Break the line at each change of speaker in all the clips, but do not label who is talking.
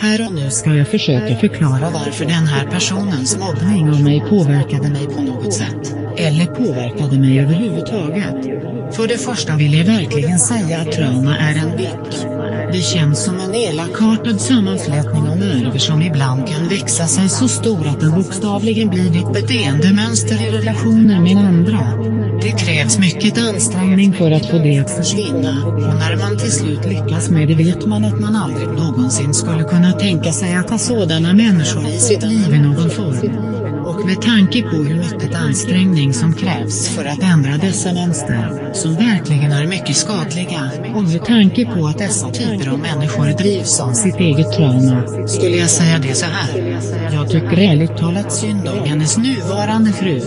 Här och nu ska jag försöka förklara varför den här personens mobbning av mig påverkade mig på något sätt. Eller påverkade mig överhuvudtaget. För det första vill jag verkligen säga att trauma är en bitch. Det känns som en elakartad sammanflätning av nerver som ibland kan växa sig så stor att den bokstavligen blir ditt beteendemönster i relationer med andra. Det krävs mycket ansträngning för att få det att försvinna, och när man till slut lyckas med det vet man att man aldrig någonsin skulle kunna tänka sig att ha sådana människor i sitt liv i någon form. Och med tanke på hur mycket ansträngning som krävs för att ändra dessa mönster, som verkligen är mycket skadliga, och med tanke på att dessa typer av människor drivs av sitt eget trauma, skulle jag säga det så här. Jag tycker ärligt talat synd om hennes nuvarande fru.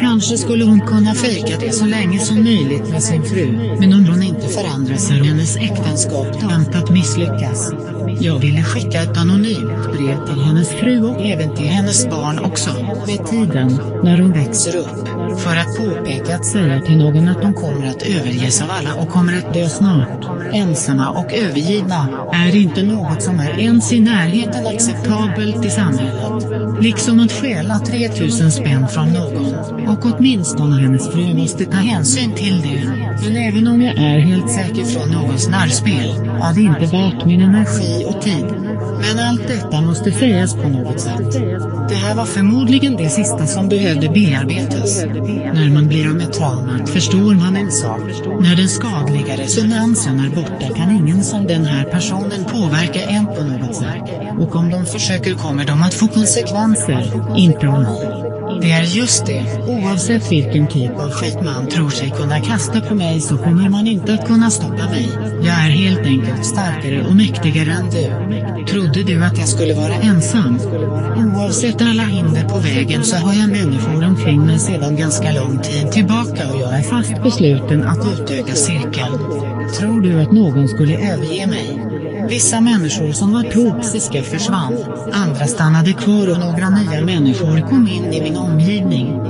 Kanske skulle hon kunna fejka det så länge som möjligt med sin fru, men om hon inte förändras är hennes äktenskap dömt att misslyckas. Jag ville skicka ett anonymt brev till hennes fru och även till hennes barn också, med tiden, när de växer upp, för att påpeka att säga till någon att de kommer att överges av alla och kommer att dö snart, ensamma och övergivna, är inte något som är ens i närheten acceptabelt i samhället. Liksom att stjäla 3000 spänn från någon, och åtminstone hennes fru måste ta hänsyn till det. Men även om jag är helt säker från någons narrspel, är det inte värt min energi och tid. Men allt detta måste sägas på något sätt. Det här var förmodligen det sista som behövde bearbetas. När man blir av med traumat förstår man en sak. När den skadliga resonansen är borta kan ingen som den här personen påverka en på något sätt. Och om de försöker kommer de att få konsekvenser, inte av mig. Det är just det, oavsett vilken typ av skit man tror sig kunna kasta på mig så kommer man inte att kunna stoppa mig. Jag är helt enkelt starkare och mäktigare än du. Trodde du att jag skulle vara ensam? Oavsett alla hinder på vägen så har jag människor omkring mig sedan ganska lång tid tillbaka och jag är fast besluten att utöka cirkeln. Tror du att någon skulle överge mig? Vissa människor som var toxiska försvann, andra stannade kvar och några nya människor kom in i min omgivning.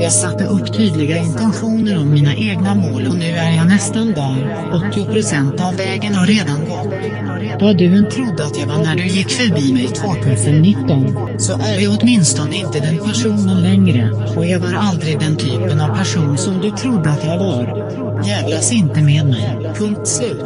Jag satte upp tydliga intentioner om mina egna mål och nu är jag nästan där, 80% av vägen har redan gått. Vad du än trodde att jag var när du gick förbi mig 2019, så är jag åtminstone inte den personen längre, och jag var aldrig den typen av person som du trodde att jag var. Jävlas inte med mig, punkt slut.